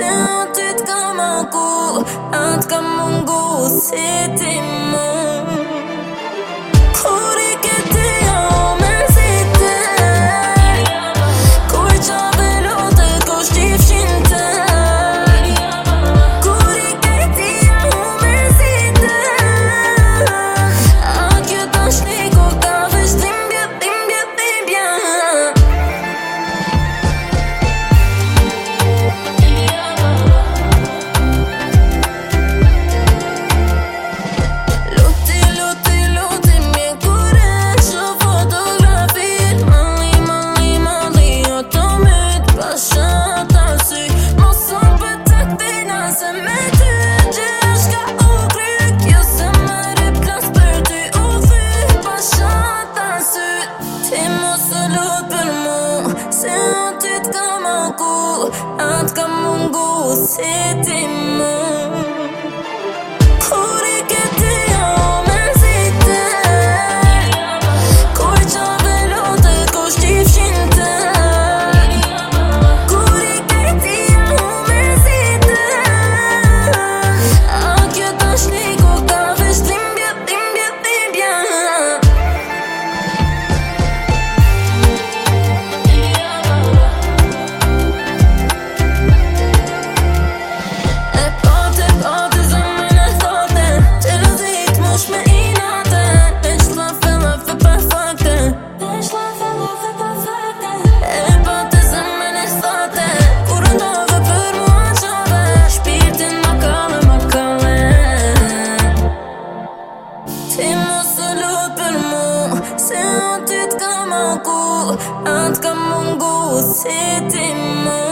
j'ai un comme un go, un comme un go, c'était Se me ty, ty është ka u kryk Ju jo se më rëpë klasë për ty u fyr Pa shatë ansur Ti më së lupën mu Se në ty ti më comme un goût, un comme mon goût, c'était mon